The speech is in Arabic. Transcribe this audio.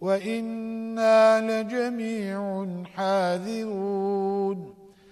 وإنا لجميع حاذرون.